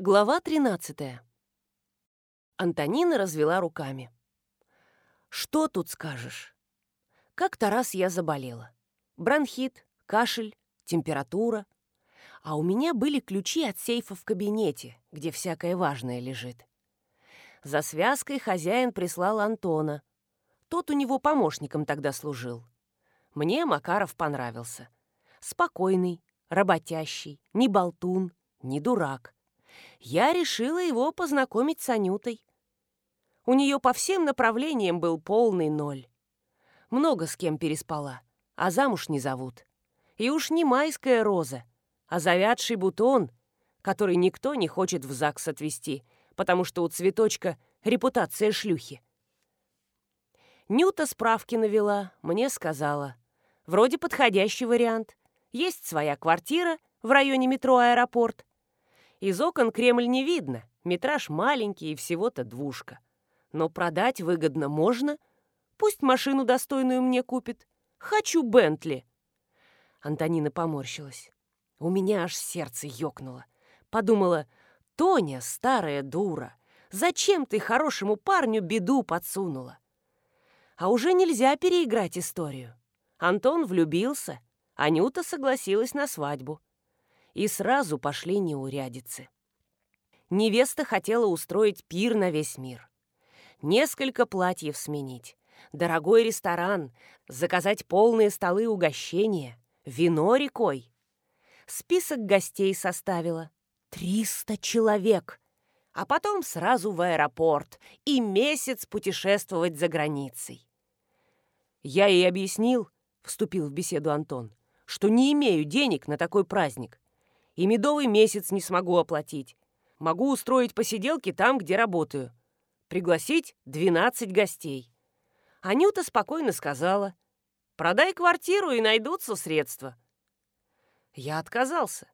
Глава 13. Антонина развела руками. «Что тут скажешь? Как-то раз я заболела. Бронхит, кашель, температура. А у меня были ключи от сейфа в кабинете, где всякое важное лежит. За связкой хозяин прислал Антона. Тот у него помощником тогда служил. Мне Макаров понравился. Спокойный, работящий, не болтун, не дурак я решила его познакомить с Анютой. У нее по всем направлениям был полный ноль. Много с кем переспала, а замуж не зовут. И уж не майская роза, а завядший бутон, который никто не хочет в ЗАГС отвезти, потому что у цветочка репутация шлюхи. Нюта справки навела, мне сказала. Вроде подходящий вариант. Есть своя квартира в районе метро «Аэропорт», из окон Кремль не видно, метраж маленький и всего-то двушка. Но продать выгодно можно. Пусть машину достойную мне купит. Хочу Бентли. Антонина поморщилась. У меня аж сердце ёкнуло. Подумала, Тоня, старая дура, зачем ты хорошему парню беду подсунула? А уже нельзя переиграть историю. Антон влюбился, Анюта согласилась на свадьбу и сразу пошли неурядицы. Невеста хотела устроить пир на весь мир. Несколько платьев сменить, дорогой ресторан, заказать полные столы угощения, вино рекой. Список гостей составила. Триста человек. А потом сразу в аэропорт и месяц путешествовать за границей. Я ей объяснил, вступил в беседу Антон, что не имею денег на такой праздник и медовый месяц не смогу оплатить. Могу устроить посиделки там, где работаю. Пригласить 12 гостей. Анюта спокойно сказала, продай квартиру и найдутся средства. Я отказался.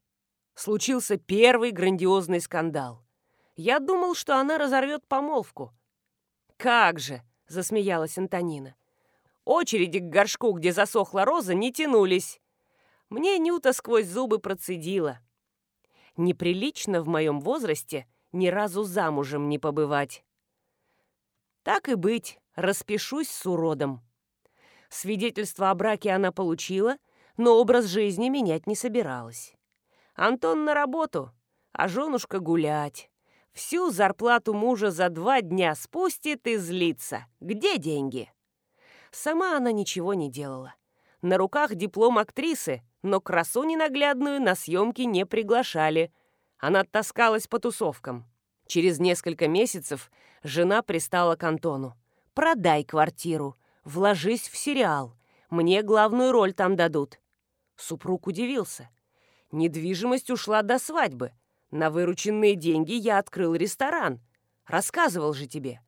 Случился первый грандиозный скандал. Я думал, что она разорвет помолвку. «Как же!» — засмеялась Антонина. Очереди к горшку, где засохла роза, не тянулись. Мне Нюта сквозь зубы процедила. Неприлично в моем возрасте ни разу замужем не побывать. Так и быть, распишусь с уродом. Свидетельство о браке она получила, но образ жизни менять не собиралась. Антон на работу, а женушка гулять. Всю зарплату мужа за два дня спустит и злится. Где деньги? Сама она ничего не делала. На руках диплом актрисы, но красу ненаглядную на съемки не приглашали. Она таскалась по тусовкам. Через несколько месяцев жена пристала к Антону. «Продай квартиру, вложись в сериал. Мне главную роль там дадут». Супруг удивился. Недвижимость ушла до свадьбы. На вырученные деньги я открыл ресторан. Рассказывал же тебе.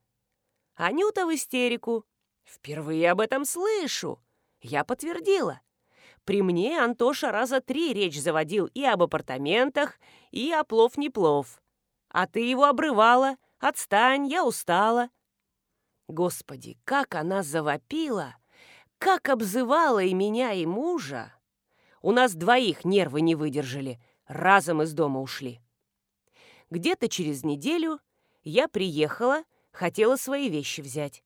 Анюта в истерику. Впервые об этом слышу. Я подтвердила. При мне Антоша раза три речь заводил и об апартаментах, и о плов-не плов. А ты его обрывала. Отстань, я устала. Господи, как она завопила! Как обзывала и меня, и мужа! У нас двоих нервы не выдержали, разом из дома ушли. Где-то через неделю я приехала, хотела свои вещи взять.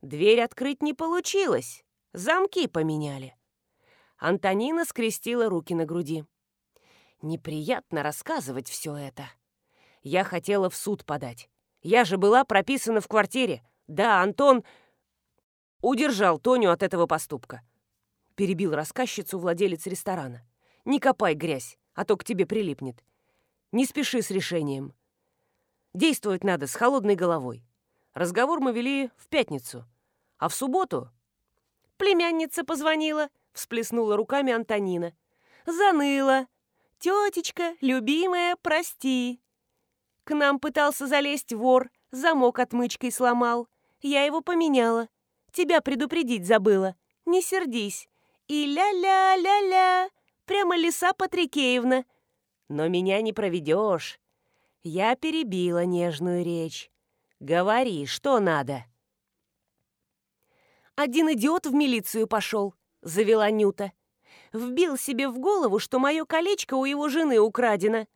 Дверь открыть не получилось, замки поменяли. Антонина скрестила руки на груди. Неприятно рассказывать все это. Я хотела в суд подать. Я же была прописана в квартире. Да, Антон удержал Тоню от этого поступка. Перебил рассказчицу владелец ресторана. Не копай грязь, а то к тебе прилипнет. Не спеши с решением. Действовать надо с холодной головой. Разговор мы вели в пятницу. А в субботу племянница позвонила — всплеснула руками Антонина. «Заныла. Тетечка, любимая, прости. К нам пытался залезть вор, замок отмычкой сломал. Я его поменяла. Тебя предупредить забыла. Не сердись. И ля-ля-ля-ля, прямо лиса Патрикеевна. Но меня не проведешь. Я перебила нежную речь. Говори, что надо. Один идиот в милицию пошел. — завела Нюта. «Вбил себе в голову, что мое колечко у его жены украдено.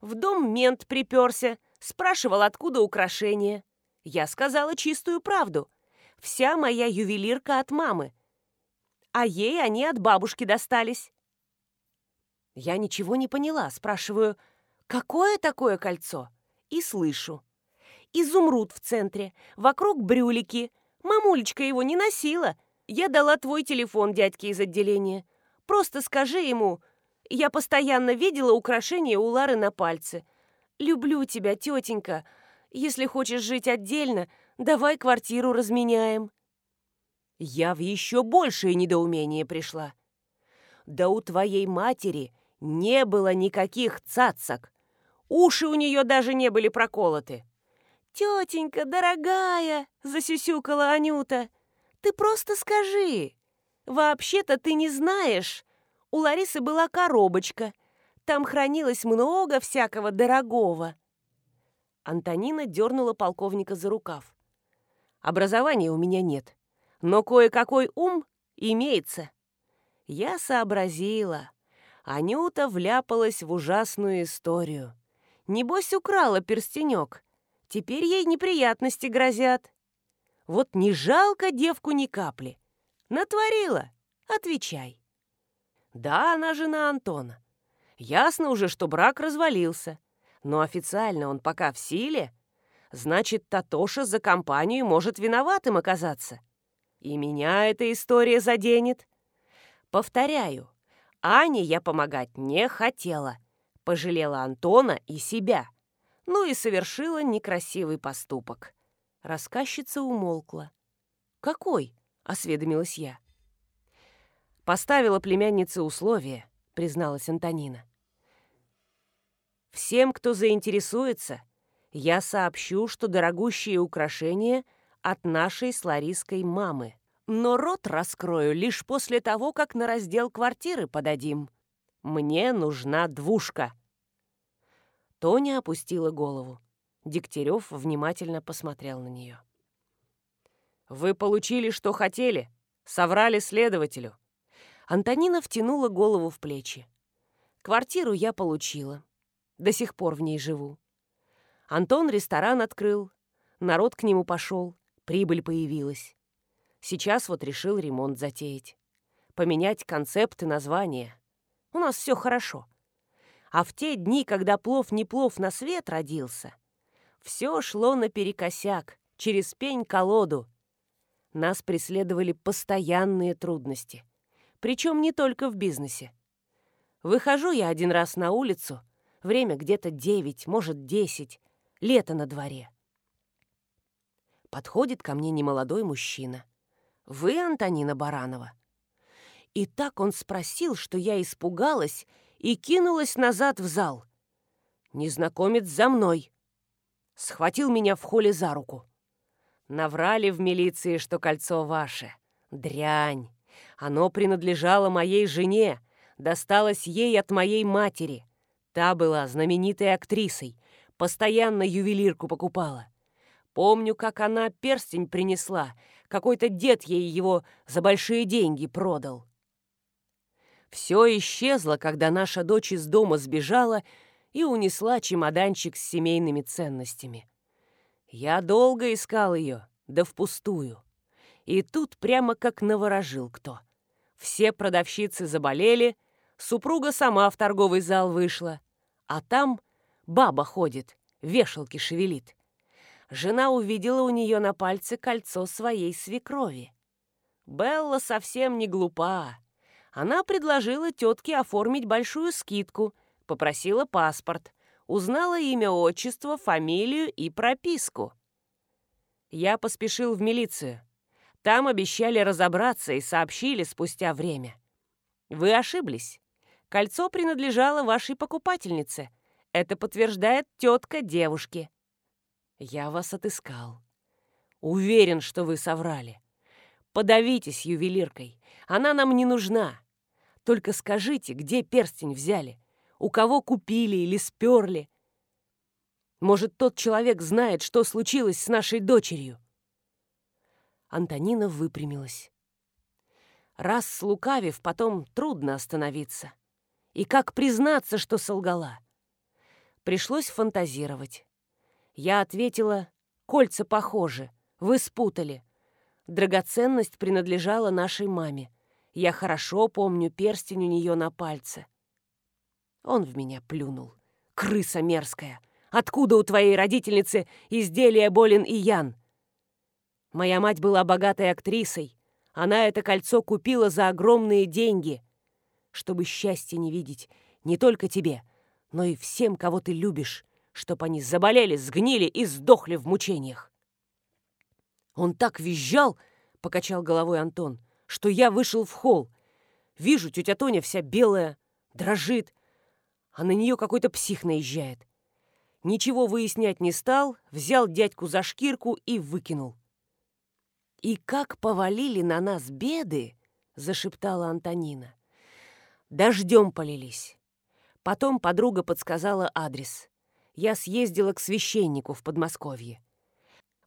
В дом мент приперся, спрашивал, откуда украшения. Я сказала чистую правду. Вся моя ювелирка от мамы. А ей они от бабушки достались. Я ничего не поняла, спрашиваю, какое такое кольцо? И слышу. Изумруд в центре, вокруг брюлики. Мамулечка его не носила. Я дала твой телефон дядьке из отделения. Просто скажи ему, я постоянно видела украшения у Лары на пальце. Люблю тебя, тетенька. Если хочешь жить отдельно, давай квартиру разменяем. Я в еще большее недоумение пришла. Да у твоей матери не было никаких цацок. Уши у нее даже не были проколоты. «Тетенька, дорогая!» — засюсюкала Анюта. «Ты просто скажи! Вообще-то ты не знаешь. У Ларисы была коробочка. Там хранилось много всякого дорогого». Антонина дернула полковника за рукав. «Образования у меня нет, но кое-какой ум имеется». Я сообразила. Анюта вляпалась в ужасную историю. Небось, украла перстенек. Теперь ей неприятности грозят. Вот не жалко девку ни капли. Натворила. Отвечай. Да, она жена Антона. Ясно уже, что брак развалился. Но официально он пока в силе. Значит, Татоша за компанию может виноватым оказаться. И меня эта история заденет. Повторяю, Ане я помогать не хотела пожалела Антона и себя, ну и совершила некрасивый поступок. Рассказчица умолкла. «Какой?» — осведомилась я. «Поставила племяннице условие», — призналась Антонина. «Всем, кто заинтересуется, я сообщу, что дорогущие украшения от нашей с Лариской мамы. Но рот раскрою лишь после того, как на раздел квартиры подадим. Мне нужна двушка». Тоня опустила голову. Дегтярев внимательно посмотрел на нее. «Вы получили, что хотели. Соврали следователю». Антонина втянула голову в плечи. «Квартиру я получила. До сих пор в ней живу. Антон ресторан открыл. Народ к нему пошел. Прибыль появилась. Сейчас вот решил ремонт затеять. Поменять концепт и название. У нас все хорошо. А в те дни, когда плов не плов на свет родился, все шло наперекосяк, через пень-колоду. Нас преследовали постоянные трудности. Причем не только в бизнесе. Выхожу я один раз на улицу, время где-то девять, может, десять, лето на дворе. Подходит ко мне немолодой мужчина. «Вы Антонина Баранова?» И так он спросил, что я испугалась и кинулась назад в зал. Незнакомец за мной. Схватил меня в холле за руку. Наврали в милиции, что кольцо ваше. Дрянь. Оно принадлежало моей жене, досталось ей от моей матери. Та была знаменитой актрисой, постоянно ювелирку покупала. Помню, как она перстень принесла, какой-то дед ей его за большие деньги продал. Все исчезло, когда наша дочь из дома сбежала и унесла чемоданчик с семейными ценностями. Я долго искал ее, да впустую. И тут прямо как наворожил кто. Все продавщицы заболели, супруга сама в торговый зал вышла, а там баба ходит, вешалки шевелит. Жена увидела у нее на пальце кольцо своей свекрови. Белла совсем не глупа. Она предложила тетке оформить большую скидку, попросила паспорт, узнала имя, отчество, фамилию и прописку. Я поспешил в милицию. Там обещали разобраться и сообщили спустя время. Вы ошиблись. Кольцо принадлежало вашей покупательнице. Это подтверждает тетка девушки. Я вас отыскал. Уверен, что вы соврали. Подавитесь ювелиркой. Она нам не нужна. Только скажите, где перстень взяли? У кого купили или сперли? Может, тот человек знает, что случилось с нашей дочерью?» Антонина выпрямилась. Раз слукавив, потом трудно остановиться. И как признаться, что солгала? Пришлось фантазировать. Я ответила, кольца похожи, вы спутали. Драгоценность принадлежала нашей маме. Я хорошо помню перстень у нее на пальце. Он в меня плюнул. Крыса мерзкая. Откуда у твоей родительницы изделия Болин и Ян? Моя мать была богатой актрисой. Она это кольцо купила за огромные деньги. Чтобы счастья не видеть не только тебе, но и всем, кого ты любишь, чтоб они заболели, сгнили и сдохли в мучениях. Он так визжал, покачал головой Антон, что я вышел в холл. Вижу, тетя Тоня вся белая, дрожит, а на нее какой-то псих наезжает. Ничего выяснять не стал, взял дядьку за шкирку и выкинул. «И как повалили на нас беды!» — зашептала Антонина. «Дождем полились. Потом подруга подсказала адрес. Я съездила к священнику в Подмосковье.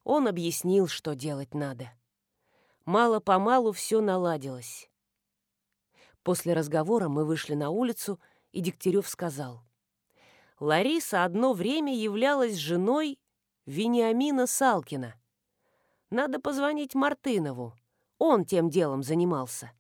Он объяснил, что делать надо. Мало-помалу все наладилось. После разговора мы вышли на улицу, и Дегтярев сказал. Лариса одно время являлась женой Вениамина Салкина. Надо позвонить Мартынову. Он тем делом занимался.